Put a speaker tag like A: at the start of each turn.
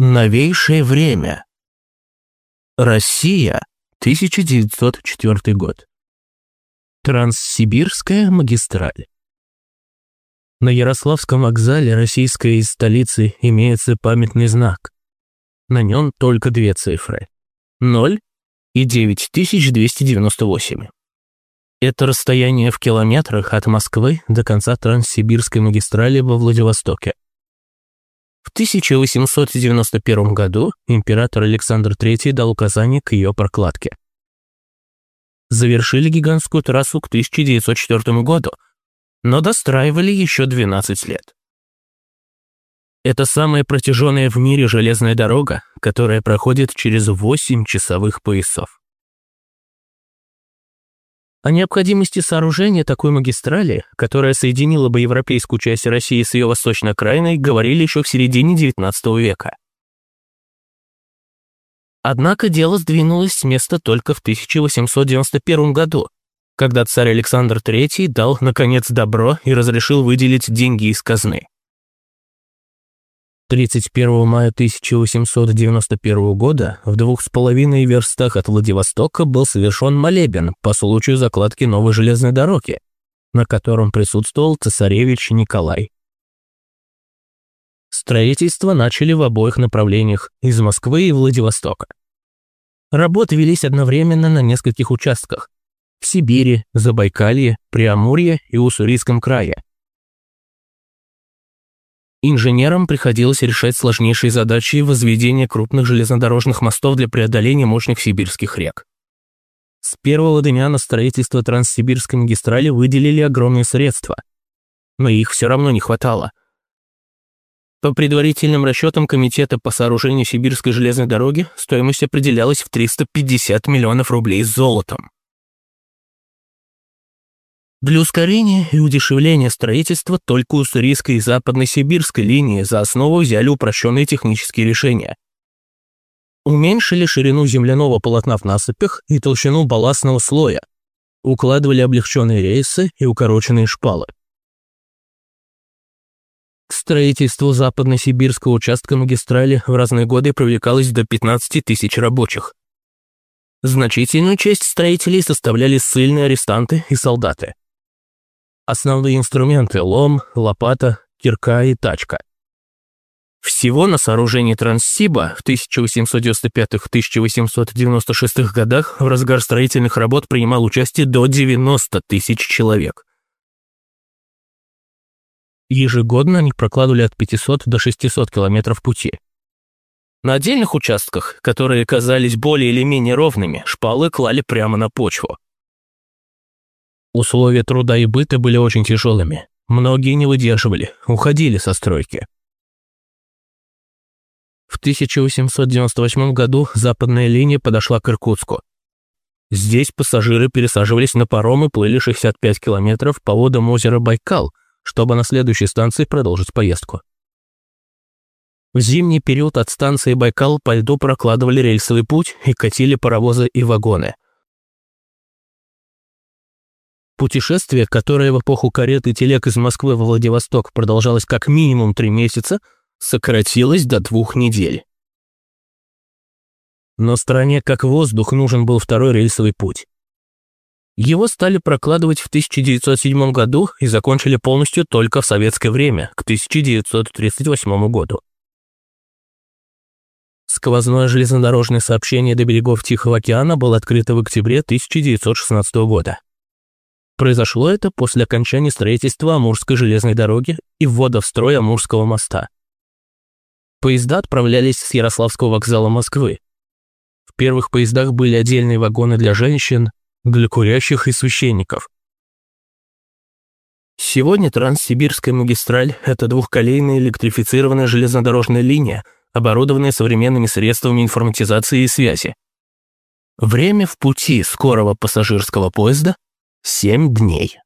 A: Новейшее время. Россия, 1904 год. Транссибирская магистраль. На Ярославском вокзале российской столицы имеется памятный знак. На нем только две цифры. 0 и 9298. Это расстояние в километрах от Москвы до конца Транссибирской магистрали во Владивостоке. В 1891 году император Александр III дал указание к ее прокладке. Завершили гигантскую трассу к 1904 году, но достраивали еще 12 лет. Это самая протяженная в мире железная дорога, которая проходит через 8 часовых поясов. О необходимости сооружения такой магистрали, которая соединила бы европейскую часть России с ее восточной окраиной, говорили еще в середине XIX века. Однако дело сдвинулось с места только в 1891 году, когда царь Александр III дал, наконец, добро и разрешил выделить деньги из казны. 31 мая 1891 года в двух с половиной верстах от Владивостока был совершен молебен по случаю закладки новой железной дороги, на котором присутствовал цесаревич Николай. Строительство начали в обоих направлениях, из Москвы и Владивостока. Работы велись одновременно на нескольких участках – в Сибири, Забайкалье, Приамурье и Уссурийском крае – Инженерам приходилось решать сложнейшие задачи возведения крупных железнодорожных мостов для преодоления мощных сибирских рек. С первого дня на строительство Транссибирской магистрали выделили огромные средства, но их все равно не хватало. По предварительным расчетам Комитета по сооружению Сибирской железной дороги стоимость определялась в 350 миллионов рублей с золотом. Для ускорения и удешевления строительства только уссурийской и западно-сибирской линии за основу взяли упрощенные технические решения. Уменьшили ширину земляного полотна в насыпях и толщину балластного слоя, укладывали облегченные рейсы и укороченные шпалы. К строительству западно-сибирского участка магистрали в разные годы привлекалось до 15 тысяч рабочих. Значительную часть строителей составляли ссыльные арестанты и солдаты. Основные инструменты – лом, лопата, кирка и тачка. Всего на сооружении Транссиба в 1895-1896 годах в разгар строительных работ принимал участие до 90 тысяч человек. Ежегодно они прокладывали от 500 до 600 километров пути. На отдельных участках, которые казались более или менее ровными, шпалы клали прямо на почву. Условия труда и быта были очень тяжелыми. Многие не выдерживали, уходили со стройки. В 1898 году западная линия подошла к Иркутску. Здесь пассажиры пересаживались на паром и плыли 65 километров по водам озера Байкал, чтобы на следующей станции продолжить поездку. В зимний период от станции Байкал по льду прокладывали рельсовый путь и катили паровозы и вагоны – Путешествие, которое в эпоху карет и телег из Москвы во Владивосток продолжалось как минимум три месяца, сократилось до двух недель. Но стране как воздух нужен был второй рельсовый путь. Его стали прокладывать в 1907 году и закончили полностью только в советское время, к 1938 году. Сквозное железнодорожное сообщение до берегов Тихого океана было открыто в октябре 1916 года. Произошло это после окончания строительства Амурской железной дороги и ввода в строй Амурского моста. Поезда отправлялись с Ярославского вокзала Москвы. В первых поездах были отдельные вагоны для женщин, для курящих и священников. Сегодня Транссибирская магистраль – это двухколейная электрифицированная железнодорожная линия, оборудованная современными средствами информатизации и связи. Время в пути скорого пассажирского поезда Семь дней.